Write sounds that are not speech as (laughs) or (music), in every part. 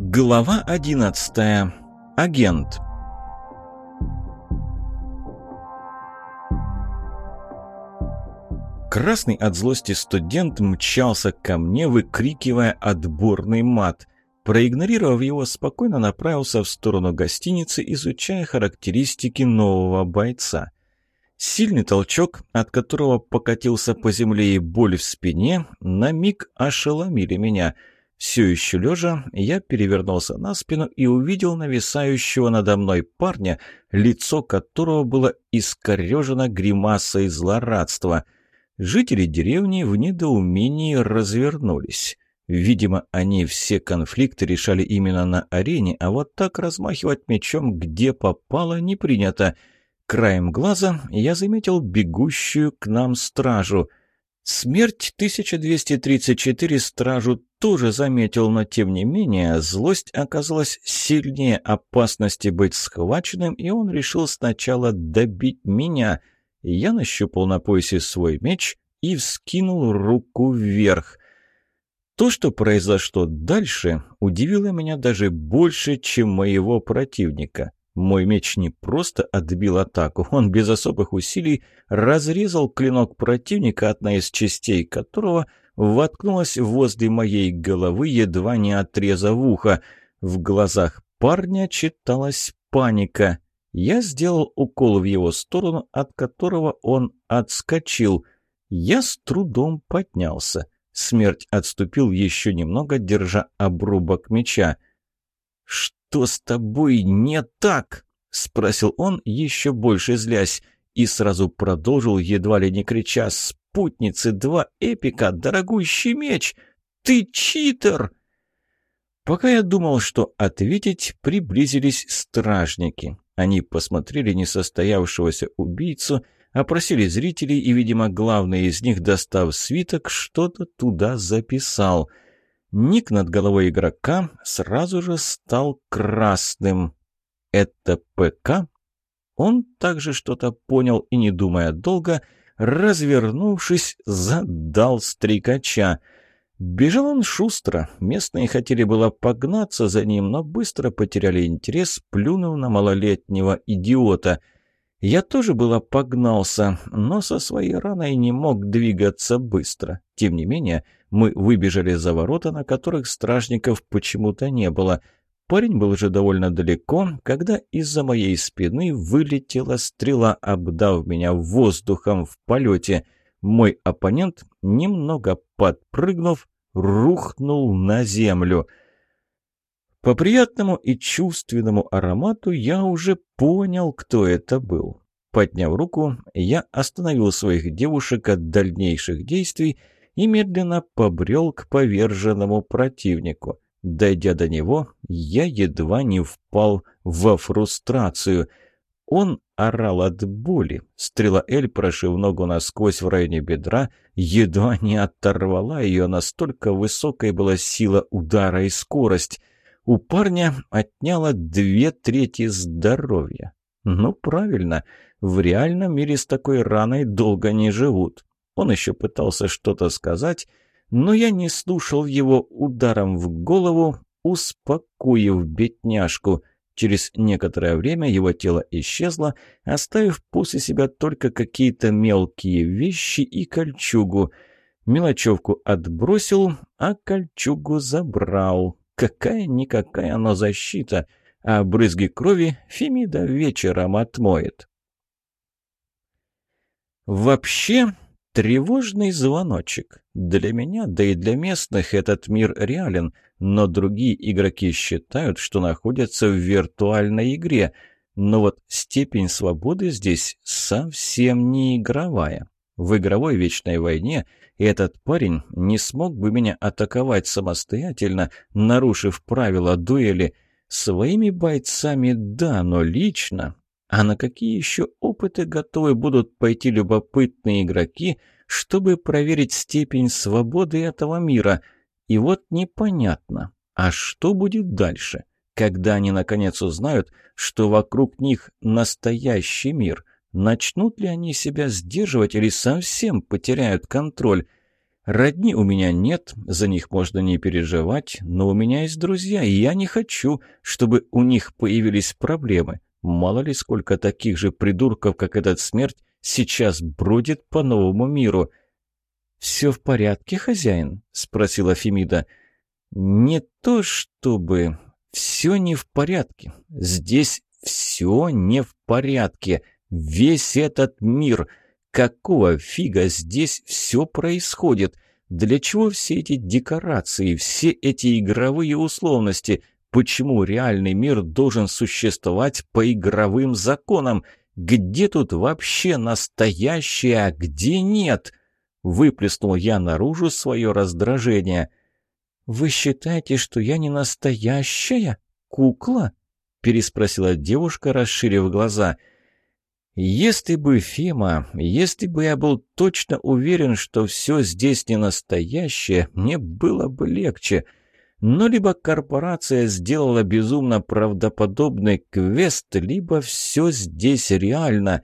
Глава 11. Агент. Красный от злости студент мчался ко мне, выкрикивая отборный мат. Проигнорировав его, спокойно направился в сторону гостиницы, изучая характеристики нового бойца. Сильный толчок, от которого покатился по земле и боль в спине, на миг ошеломили меня – все еще лежа, я перевернулся на спину и увидел нависающего надо мной парня, лицо которого было искорежено гримасой злорадства. Жители деревни в недоумении развернулись. Видимо, они все конфликты решали именно на арене, а вот так размахивать мечом где попало не принято. Краем глаза я заметил бегущую к нам стражу. Смерть 1234 стражу тоже заметил, но тем не менее злость оказалась сильнее опасности быть схваченным, и он решил сначала добить меня. Я нащупал на поясе свой меч и вскинул руку вверх. То, что произошло дальше, удивило меня даже больше, чем моего противника. Мой меч не просто отбил атаку, он без особых усилий разрезал клинок противника, одна из частей которого воткнулась возле моей головы, едва не отрезав ухо. В глазах парня читалась паника. Я сделал укол в его сторону, от которого он отскочил. Я с трудом поднялся. Смерть отступил еще немного, держа обрубок меча. «Что с тобой не так?» — спросил он, еще больше злясь, и сразу продолжил, едва ли не крича, «Спутницы, два эпика, дорогущий меч! Ты читер!» Пока я думал, что ответить, приблизились стражники. Они посмотрели несостоявшегося убийцу, опросили зрителей, и, видимо, главный из них, достав свиток, что-то туда записал — Ник над головой игрока сразу же стал красным. «Это ПК?» Он также что-то понял и, не думая долго, развернувшись, задал стрекача. Бежал он шустро. Местные хотели было погнаться за ним, но быстро потеряли интерес, плюнув на малолетнего идиота. Я тоже было погнался, но со своей раной не мог двигаться быстро. Тем не менее, мы выбежали за ворота, на которых стражников почему-то не было. Парень был уже довольно далеко, когда из-за моей спины вылетела стрела, обдав меня воздухом в полете. Мой оппонент, немного подпрыгнув, рухнул на землю. По приятному и чувственному аромату я уже понял, кто это был. Подняв руку, я остановил своих девушек от дальнейших действий и медленно побрел к поверженному противнику. Дойдя до него, я едва не впал во фрустрацию. Он орал от боли. Стрела Эль, прошив ногу насквозь в районе бедра, едва не оторвала ее, настолько высокой была сила удара и скорость. У парня отняло две трети здоровья. Ну, правильно, в реальном мире с такой раной долго не живут. Он еще пытался что-то сказать, но я не слушал его ударом в голову, успокоив бедняжку. Через некоторое время его тело исчезло, оставив после себя только какие-то мелкие вещи и кольчугу. Мелочевку отбросил, а кольчугу забрал. Какая-никакая, но защита, а брызги крови Фемида вечером отмоет. Вообще, Тревожный звоночек. Для меня, да и для местных этот мир реален, но другие игроки считают, что находятся в виртуальной игре. Но вот степень свободы здесь совсем не игровая. В игровой вечной войне этот парень не смог бы меня атаковать самостоятельно, нарушив правила дуэли. Своими бойцами да, но лично а на какие еще опыты готовы будут пойти любопытные игроки, чтобы проверить степень свободы этого мира? И вот непонятно, а что будет дальше, когда они наконец узнают, что вокруг них настоящий мир? Начнут ли они себя сдерживать или совсем потеряют контроль? Родни у меня нет, за них можно не переживать, но у меня есть друзья, и я не хочу, чтобы у них появились проблемы. Мало ли сколько таких же придурков, как этот смерть, сейчас бродит по новому миру. «Все в порядке, хозяин?» — спросила Фемида. «Не то чтобы. Все не в порядке. Здесь все не в порядке. Весь этот мир. Какого фига здесь все происходит? Для чего все эти декорации, все эти игровые условности? Почему реальный мир должен существовать по игровым законам? Где тут вообще настоящее, а где нет?» Выплеснул я наружу свое раздражение. «Вы считаете, что я не настоящая кукла?» переспросила девушка, расширив глаза. «Если бы, Фима, если бы я был точно уверен, что все здесь не настоящее, мне было бы легче. Но либо корпорация сделала безумно правдоподобный квест, либо все здесь реально.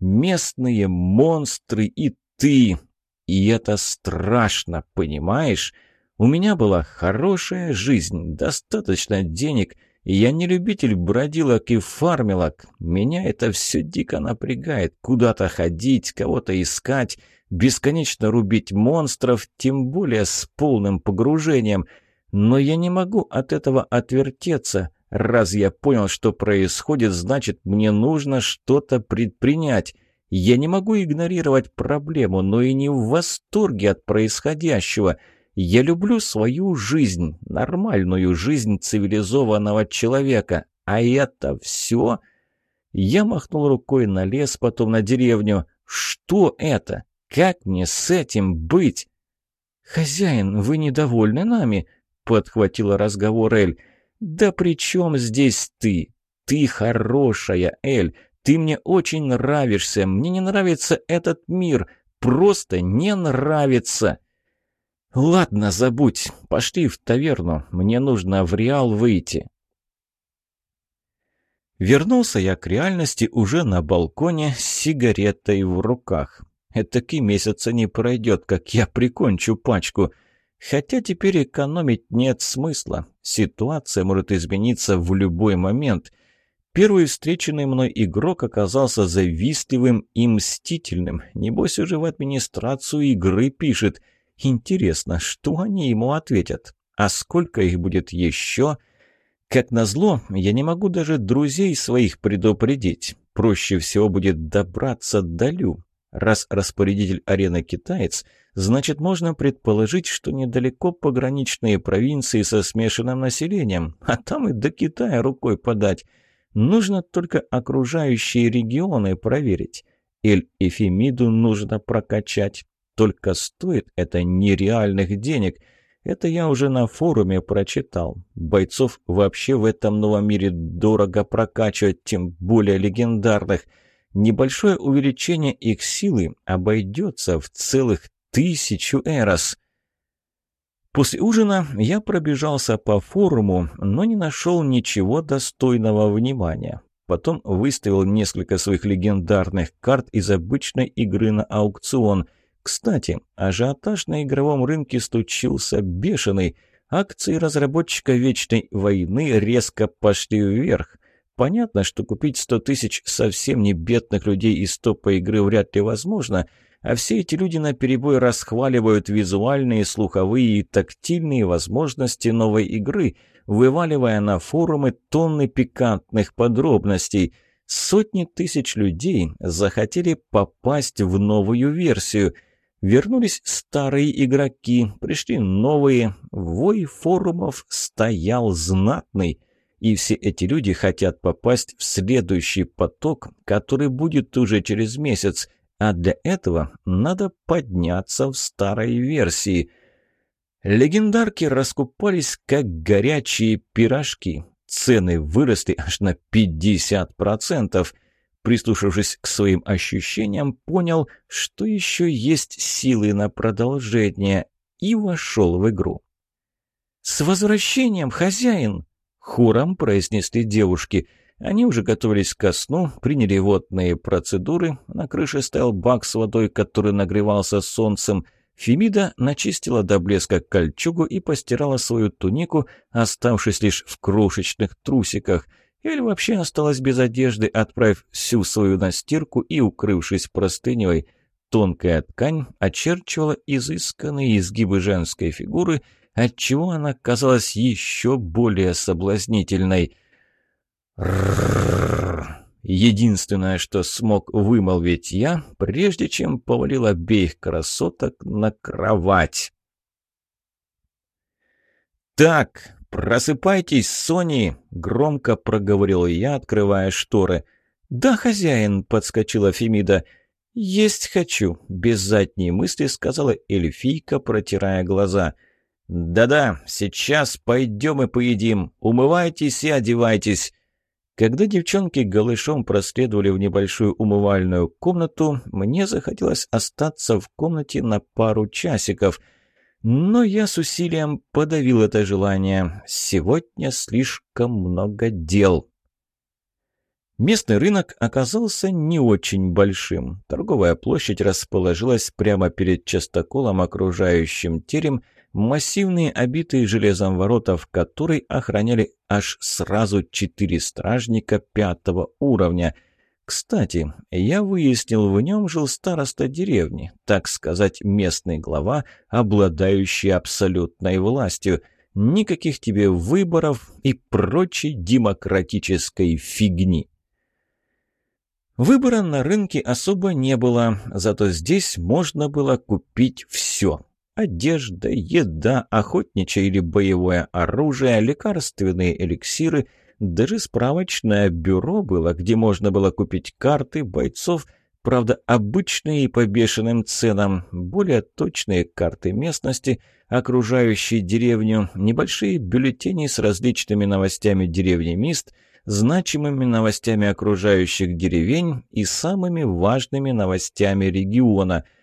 Местные монстры и ты. И это страшно, понимаешь? У меня была хорошая жизнь, достаточно денег — я не любитель бродилок и фармилок. Меня это все дико напрягает. Куда-то ходить, кого-то искать, бесконечно рубить монстров, тем более с полным погружением. Но я не могу от этого отвертеться. Раз я понял, что происходит, значит, мне нужно что-то предпринять. Я не могу игнорировать проблему, но и не в восторге от происходящего – я люблю свою жизнь, нормальную жизнь цивилизованного человека. А это все? Я махнул рукой на лес, потом на деревню. Что это? Как мне с этим быть? «Хозяин, вы недовольны нами?» — подхватила разговор Эль. «Да при чем здесь ты? Ты хорошая, Эль. Ты мне очень нравишься. Мне не нравится этот мир. Просто не нравится!» «Ладно, забудь. Пошли в таверну. Мне нужно в Реал выйти». Вернулся я к реальности уже на балконе с сигаретой в руках. Этаки месяца не пройдет, как я прикончу пачку. Хотя теперь экономить нет смысла. Ситуация может измениться в любой момент. Первый встреченный мной игрок оказался завистливым и мстительным. Небось уже в администрацию игры пишет – Интересно, что они ему ответят? А сколько их будет еще? Как назло, я не могу даже друзей своих предупредить. Проще всего будет добраться до Лю. Раз распорядитель арены китаец, значит, можно предположить, что недалеко пограничные провинции со смешанным населением, а там и до Китая рукой подать. Нужно только окружающие регионы проверить. Эль-Эфемиду нужно прокачать. Только стоит это нереальных денег. Это я уже на форуме прочитал. Бойцов вообще в этом новом мире дорого прокачивать, тем более легендарных. Небольшое увеличение их силы обойдется в целых тысячу эрос. После ужина я пробежался по форуму, но не нашел ничего достойного внимания. Потом выставил несколько своих легендарных карт из обычной игры на аукцион. Кстати, ажиотаж на игровом рынке стучился бешеный. Акции разработчика «Вечной войны» резко пошли вверх. Понятно, что купить 100 тысяч совсем не бедных людей из топа игры вряд ли возможно, а все эти люди наперебой расхваливают визуальные, слуховые и тактильные возможности новой игры, вываливая на форумы тонны пикантных подробностей. Сотни тысяч людей захотели попасть в новую версию – Вернулись старые игроки, пришли новые. Вой форумов стоял знатный. И все эти люди хотят попасть в следующий поток, который будет уже через месяц. А для этого надо подняться в старой версии. Легендарки раскупались как горячие пирожки. Цены выросли аж на 50%. Прислушавшись к своим ощущениям, понял, что еще есть силы на продолжение, и вошел в игру. «С возвращением, хозяин!» — хором произнесли девушки. Они уже готовились ко сну, приняли водные процедуры, на крыше стоял бак с водой, который нагревался солнцем. Фемида начистила до блеска кольчугу и постирала свою тунику, оставшись лишь в крошечных трусиках. Или вообще осталась без одежды, отправив всю свою на стирку и укрывшись простыней. Тонкая ткань очерчивала изысканные изгибы женской фигуры, отчего она казалась еще более соблазнительной. Единственное, что смог вымолвить я, прежде чем повалил обеих красоток на кровать. «Так, просыпайтесь, Сони!» — громко проговорил я, открывая шторы. «Да, хозяин!» — подскочила Фемида. «Есть хочу!» — без задней мысли сказала эльфийка, протирая глаза. «Да-да, сейчас пойдем и поедим. Умывайтесь и одевайтесь!» Когда девчонки голышом проследовали в небольшую умывальную комнату, мне захотелось остаться в комнате на пару часиков. Но я с усилием подавил это желание. Сегодня слишком много дел. Местный рынок оказался не очень большим. Торговая площадь расположилась прямо перед частоколом, окружающим терем – массивные обитые железом ворота, в которой охраняли аж сразу четыре стражника пятого уровня. Кстати, я выяснил, в нем жил староста деревни, так сказать, местный глава, обладающий абсолютной властью. Никаких тебе выборов и прочей демократической фигни. Выбора на рынке особо не было, зато здесь можно было купить все. Одежда, еда, охотничье или боевое оружие, лекарственные эликсиры, даже справочное бюро было, где можно было купить карты бойцов, правда, обычные и по бешеным ценам, более точные карты местности, окружающей деревню, небольшие бюллетени с различными новостями деревни Мист, значимыми новостями окружающих деревень и самыми важными новостями региона –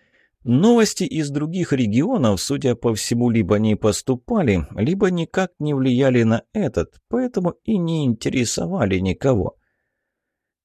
Новости из других регионов, судя по всему, либо не поступали, либо никак не влияли на этот, поэтому и не интересовали никого.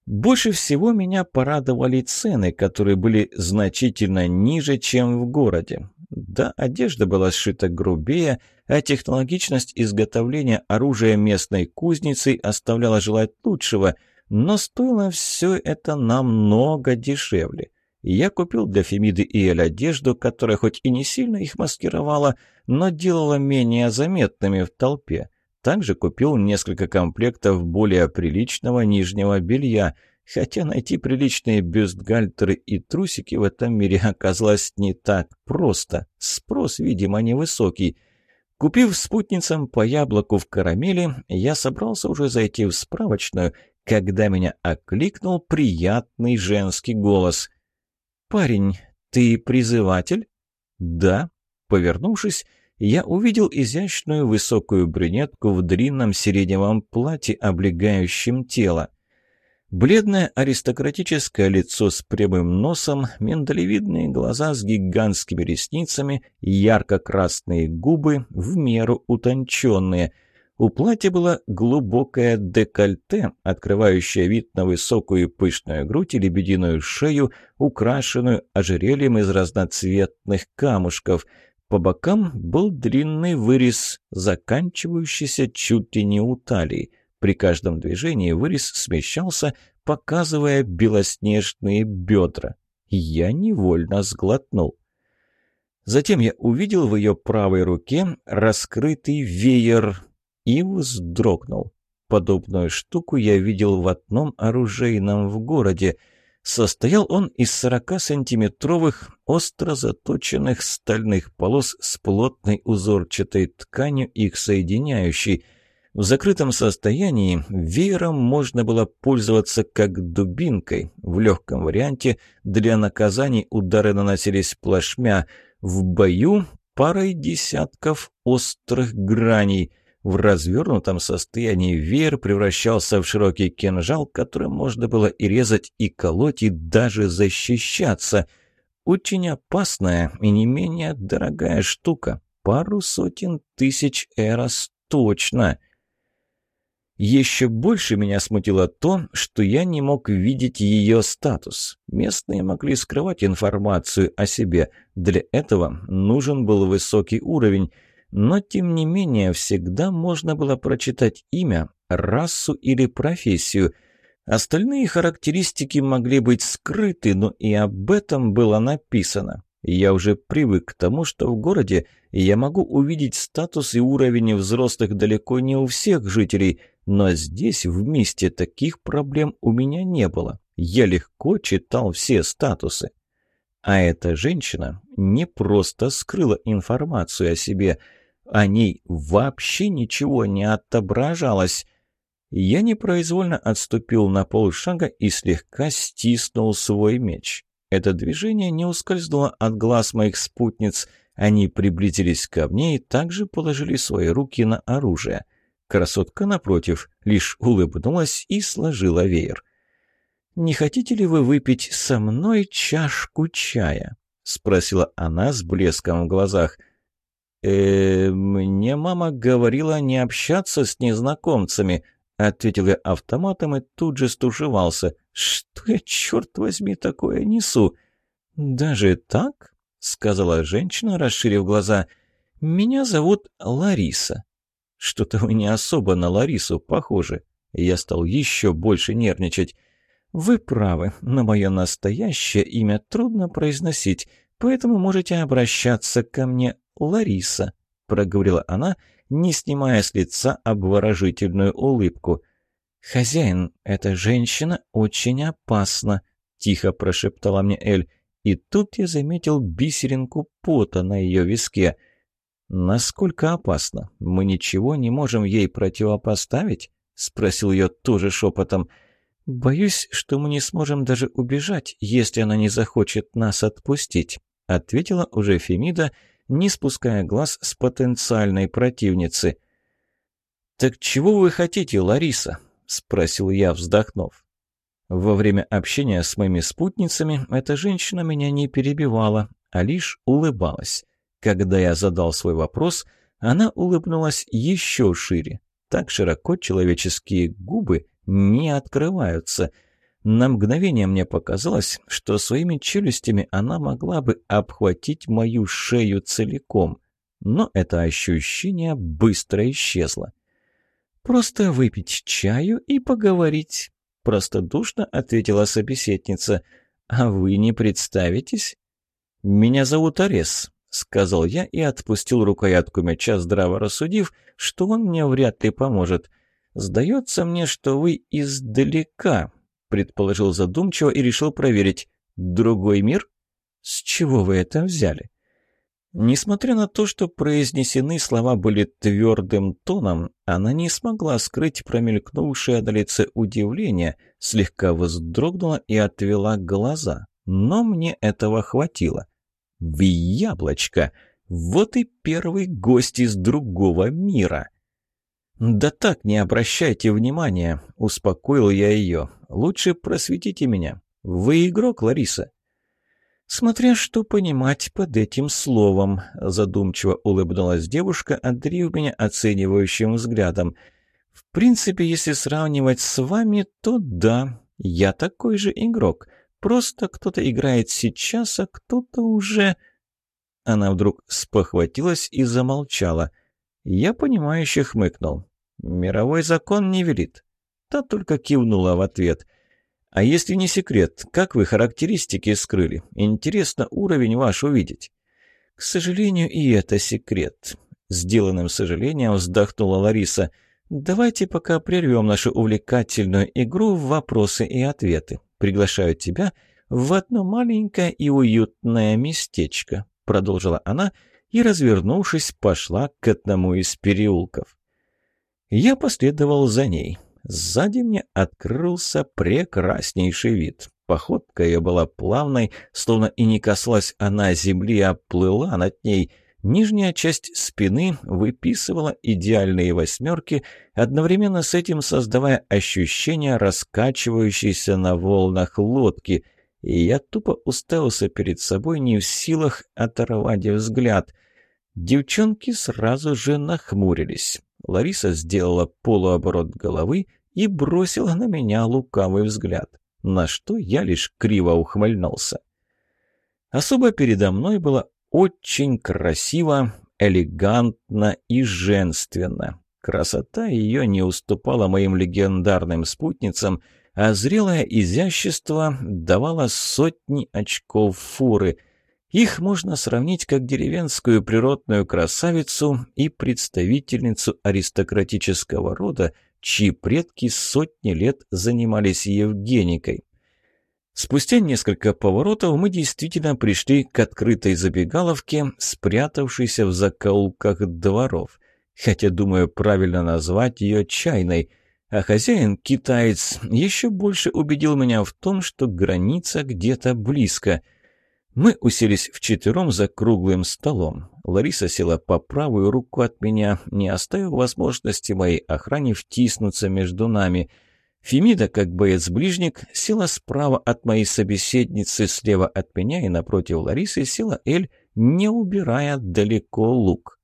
Больше всего меня порадовали цены, которые были значительно ниже, чем в городе. Да, одежда была сшита грубее, а технологичность изготовления оружия местной кузницей оставляла желать лучшего, но стоило все это намного дешевле. Я купил для Фемиды и Эль одежду, которая хоть и не сильно их маскировала, но делала менее заметными в толпе. Также купил несколько комплектов более приличного нижнего белья, хотя найти приличные бюстгальтеры и трусики в этом мире (laughs) оказалось не так просто. Спрос, видимо, невысокий. Купив спутницам по яблоку в карамели, я собрался уже зайти в справочную, когда меня окликнул приятный женский голос – «Парень, ты призыватель?» «Да». Повернувшись, я увидел изящную высокую брюнетку в длинном сиреневом платье, облегающем тело. Бледное аристократическое лицо с прямым носом, миндалевидные глаза с гигантскими ресницами, ярко-красные губы, в меру утонченные – у платья было глубокое декольте, открывающее вид на высокую пышную грудь и лебединую шею, украшенную ожерельем из разноцветных камушков. По бокам был длинный вырез, заканчивающийся чуть ли не у талии. При каждом движении вырез смещался, показывая белоснежные бедра. Я невольно сглотнул. Затем я увидел в ее правой руке раскрытый веер, и вздрогнул. Подобную штуку я видел в одном оружейном в городе. Состоял он из 40-сантиметровых остро заточенных стальных полос с плотной узорчатой тканью, их соединяющей. В закрытом состоянии веером можно было пользоваться как дубинкой. В легком варианте для наказаний удары наносились плашмя. В бою парой десятков острых граней. В развернутом состоянии веер превращался в широкий кинжал, которым можно было и резать, и колоть, и даже защищаться. Очень опасная и не менее дорогая штука. Пару сотен тысяч эрос точно. Еще больше меня смутило то, что я не мог видеть ее статус. Местные могли скрывать информацию о себе. Для этого нужен был высокий уровень. Но, тем не менее, всегда можно было прочитать имя, расу или профессию. Остальные характеристики могли быть скрыты, но и об этом было написано. Я уже привык к тому, что в городе я могу увидеть статус и уровень взрослых далеко не у всех жителей – но здесь, в месте, таких проблем у меня не было. Я легко читал все статусы. А эта женщина не просто скрыла информацию о себе, о ней вообще ничего не отображалось. Я непроизвольно отступил на полшага и слегка стиснул свой меч. Это движение не ускользнуло от глаз моих спутниц. Они приблизились ко мне и также положили свои руки на оружие. Красотка, напротив, лишь улыбнулась и сложила веер. «Не хотите ли вы выпить со мной чашку чая?» — спросила она с блеском в глазах. «Э, мне мама говорила не общаться с незнакомцами», — ответил я автоматом и тут же стушевался. «Что я, черт возьми, такое несу?» «Даже так?» — сказала женщина, расширив глаза. «Меня зовут Лариса. Что-то вы не особо на Ларису похожи. Я стал еще больше нервничать. Вы правы, но мое настоящее имя трудно произносить, поэтому можете обращаться ко мне Лариса, проговорила она, не снимая с лица обворожительную улыбку. «Хозяин, эта женщина очень опасна», — тихо прошептала мне Эль. И тут я заметил бисеринку пота на ее виске — «Насколько опасно? Мы ничего не можем ей противопоставить?» — спросил ее тоже шепотом. «Боюсь, что мы не сможем даже убежать, если она не захочет нас отпустить», — ответила уже Фемида, не спуская глаз с потенциальной противницы. «Так чего вы хотите, Лариса?» — спросил я, вздохнув. Во время общения с моими спутницами эта женщина меня не перебивала, а лишь улыбалась. Когда я задал свой вопрос, она улыбнулась еще шире. Так широко человеческие губы не открываются. На мгновение мне показалось, что своими челюстями она могла бы обхватить мою шею целиком. Но это ощущение быстро исчезло. «Просто выпить чаю и поговорить», — простодушно ответила собеседница. «А вы не представитесь?» «Меня зовут Арес», — сказал я и отпустил рукоятку меча, здраво рассудив, что он мне вряд ли поможет. «Сдается мне, что вы издалека», — предположил задумчиво и решил проверить. «Другой мир? С чего вы это взяли?» Несмотря на то, что произнесены слова были твердым тоном, она не смогла скрыть промелькнувшее на лице удивление, слегка вздрогнула и отвела глаза. Но мне этого хватило. В яблочко! Вот и первый гость из другого мира!» «Да так, не обращайте внимания», — успокоил я ее. «Лучше просветите меня. Вы игрок, Лариса?» «Смотря что понимать под этим словом», — задумчиво улыбнулась девушка, одарив меня оценивающим взглядом. «В принципе, если сравнивать с вами, то да, я такой же игрок. Просто кто-то играет сейчас, а кто-то уже...» Она вдруг спохватилась и замолчала. Я понимающе хмыкнул. «Мировой закон не велит». Та только кивнула в ответ. «А если не секрет, как вы характеристики скрыли? Интересно уровень ваш увидеть». «К сожалению, и это секрет». Сделанным сожалением вздохнула Лариса. «Давайте пока прервем нашу увлекательную игру в вопросы и ответы приглашаю тебя в одно маленькое и уютное местечко», — продолжила она и, развернувшись, пошла к одному из переулков. Я последовал за ней. Сзади мне открылся прекраснейший вид. Походка ее была плавной, словно и не касалась она земли, а плыла над ней — Нижняя часть спины выписывала идеальные восьмерки, одновременно с этим создавая ощущение раскачивающейся на волнах лодки. И я тупо уставился перед собой, не в силах оторвать взгляд. Девчонки сразу же нахмурились. Лариса сделала полуоборот головы и бросила на меня лукавый взгляд, на что я лишь криво ухмыльнулся. Особо передо мной было очень красиво, элегантно и женственно. Красота ее не уступала моим легендарным спутницам, а зрелое изящество давало сотни очков фуры. Их можно сравнить как деревенскую природную красавицу и представительницу аристократического рода, чьи предки сотни лет занимались Евгеникой. Спустя несколько поворотов мы действительно пришли к открытой забегаловке, спрятавшейся в закоулках дворов. Хотя, думаю, правильно назвать ее чайной. А хозяин, китаец, еще больше убедил меня в том, что граница где-то близко. Мы уселись вчетвером за круглым столом. Лариса села по правую руку от меня, не оставив возможности моей охране втиснуться между нами — Фемида, как боец-ближник, села справа от моей собеседницы, слева от меня и напротив Ларисы села Эль, не убирая далеко лук.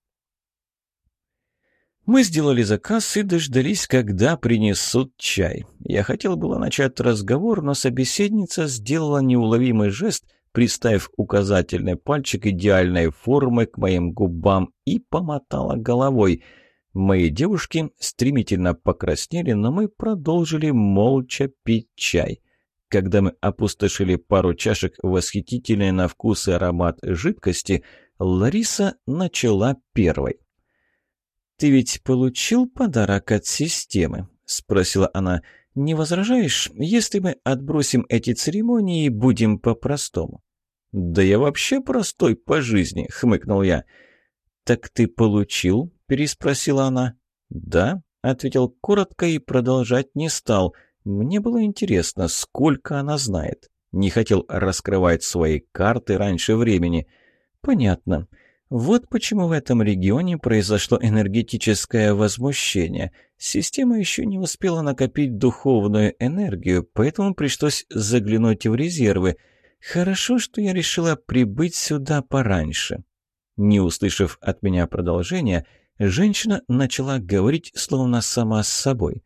Мы сделали заказ и дождались, когда принесут чай. Я хотел было начать разговор, но собеседница сделала неуловимый жест, приставив указательный пальчик идеальной формы к моим губам и помотала головой — Мои девушки стремительно покраснели, но мы продолжили молча пить чай. Когда мы опустошили пару чашек восхитительной на вкус и аромат жидкости, Лариса начала первой. «Ты ведь получил подарок от системы?» — спросила она. «Не возражаешь, если мы отбросим эти церемонии и будем по-простому?» «Да я вообще простой по жизни», — хмыкнул я. «Так ты получил?» — переспросила она. «Да», — ответил коротко и продолжать не стал. Мне было интересно, сколько она знает. Не хотел раскрывать свои карты раньше времени. «Понятно. Вот почему в этом регионе произошло энергетическое возмущение. Система еще не успела накопить духовную энергию, поэтому пришлось заглянуть в резервы. Хорошо, что я решила прибыть сюда пораньше». Не услышав от меня продолжения, Женщина начала говорить, словно сама с собой.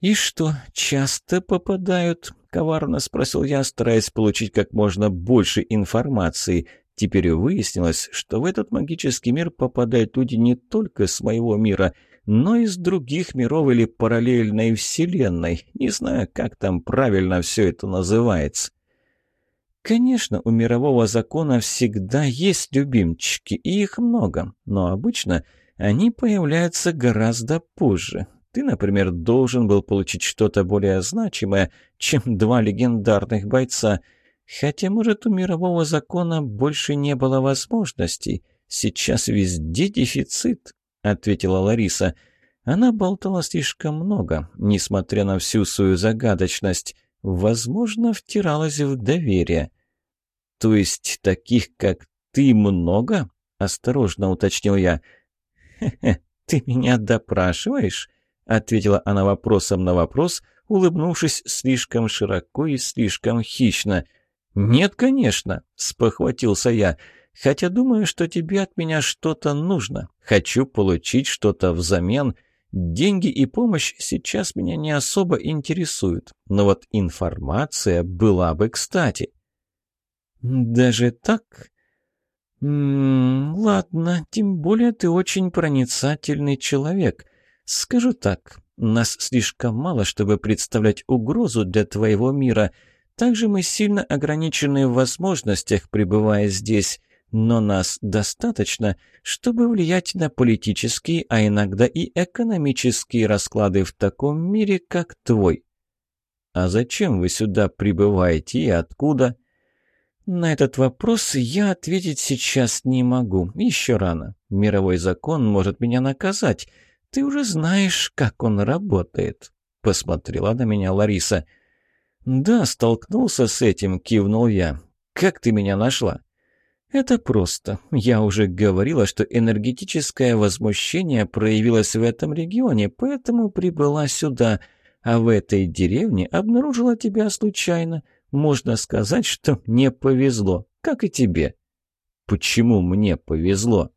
«И что, часто попадают?» — коварно спросил я, стараясь получить как можно больше информации. Теперь выяснилось, что в этот магический мир попадают люди не только с моего мира, но и с других миров или параллельной вселенной. Не знаю, как там правильно все это называется. Конечно, у мирового закона всегда есть любимчики, и их много, но обычно они появляются гораздо позже. Ты, например, должен был получить что-то более значимое, чем два легендарных бойца. Хотя, может, у мирового закона больше не было возможностей. Сейчас везде дефицит, — ответила Лариса. Она болтала слишком много, несмотря на всю свою загадочность. Возможно, втиралась в доверие. «То есть таких, как ты, много?» — осторожно уточнил я. «Хе-хе, ты меня допрашиваешь?» — ответила она вопросом на вопрос, улыбнувшись слишком широко и слишком хищно. «Нет, конечно», — спохватился я, «хотя думаю, что тебе от меня что-то нужно. Хочу получить что-то взамен. Деньги и помощь сейчас меня не особо интересуют, но вот информация была бы кстати». «Даже так?» «М -м, «Ладно, тем более ты очень проницательный человек. Скажу так, нас слишком мало, чтобы представлять угрозу для твоего мира. Также мы сильно ограничены в возможностях, пребывая здесь, но нас достаточно, чтобы влиять на политические, а иногда и экономические расклады в таком мире, как твой». «А зачем вы сюда прибываете и откуда?» На этот вопрос я ответить сейчас не могу. Еще рано. Мировой закон может меня наказать. Ты уже знаешь, как он работает. Посмотрела на меня Лариса. Да, столкнулся с этим, кивнул я. Как ты меня нашла? Это просто. Я уже говорила, что энергетическое возмущение проявилось в этом регионе, поэтому прибыла сюда. А в этой деревне обнаружила тебя случайно. Можно сказать, что мне повезло, как и тебе. Почему мне повезло?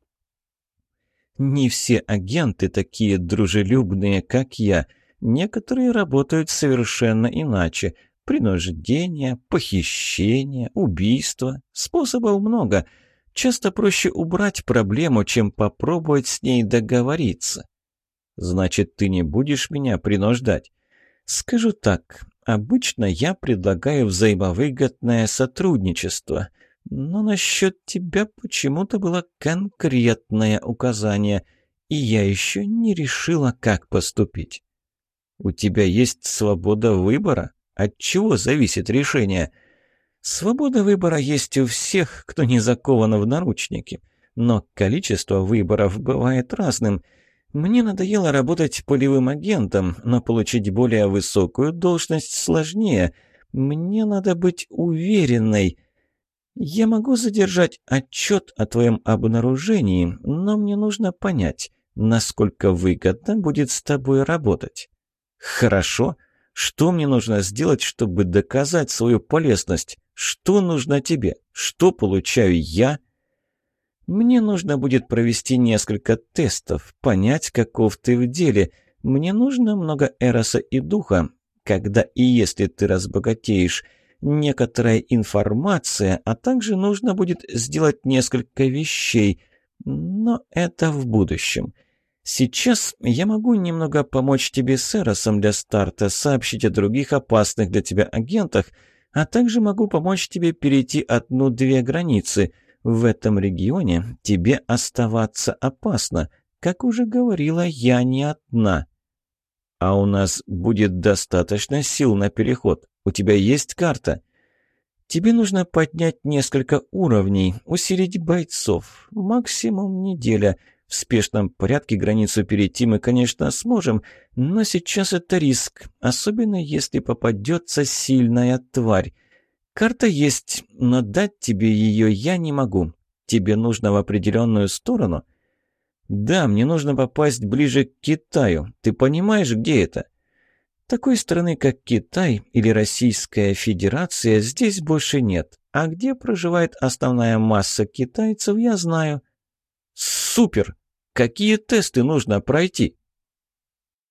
Не все агенты такие дружелюбные, как я. Некоторые работают совершенно иначе. Принуждение, похищение, убийство. Способов много. Часто проще убрать проблему, чем попробовать с ней договориться. Значит, ты не будешь меня принуждать? Скажу так, обычно я предлагаю взаимовыгодное сотрудничество, но насчет тебя почему-то было конкретное указание, и я еще не решила, как поступить. У тебя есть свобода выбора? От чего зависит решение? Свобода выбора есть у всех, кто не закован в наручники, но количество выборов бывает разным – мне надоело работать полевым агентом, но получить более высокую должность сложнее. Мне надо быть уверенной. Я могу задержать отчет о твоем обнаружении, но мне нужно понять, насколько выгодно будет с тобой работать. Хорошо. Что мне нужно сделать, чтобы доказать свою полезность? Что нужно тебе? Что получаю я? Мне нужно будет провести несколько тестов, понять, каков ты в деле. Мне нужно много эроса и духа. Когда и если ты разбогатеешь, некоторая информация, а также нужно будет сделать несколько вещей. Но это в будущем. Сейчас я могу немного помочь тебе с Эросом для старта, сообщить о других опасных для тебя агентах, а также могу помочь тебе перейти одну-две границы – в этом регионе тебе оставаться опасно. Как уже говорила, я не одна. А у нас будет достаточно сил на переход. У тебя есть карта? Тебе нужно поднять несколько уровней, усилить бойцов. Максимум неделя. В спешном порядке границу перейти мы, конечно, сможем, но сейчас это риск, особенно если попадется сильная тварь. Карта есть, но дать тебе ее я не могу. Тебе нужно в определенную сторону? Да, мне нужно попасть ближе к Китаю. Ты понимаешь, где это? Такой страны, как Китай или Российская Федерация, здесь больше нет. А где проживает основная масса китайцев, я знаю. Супер! Какие тесты нужно пройти?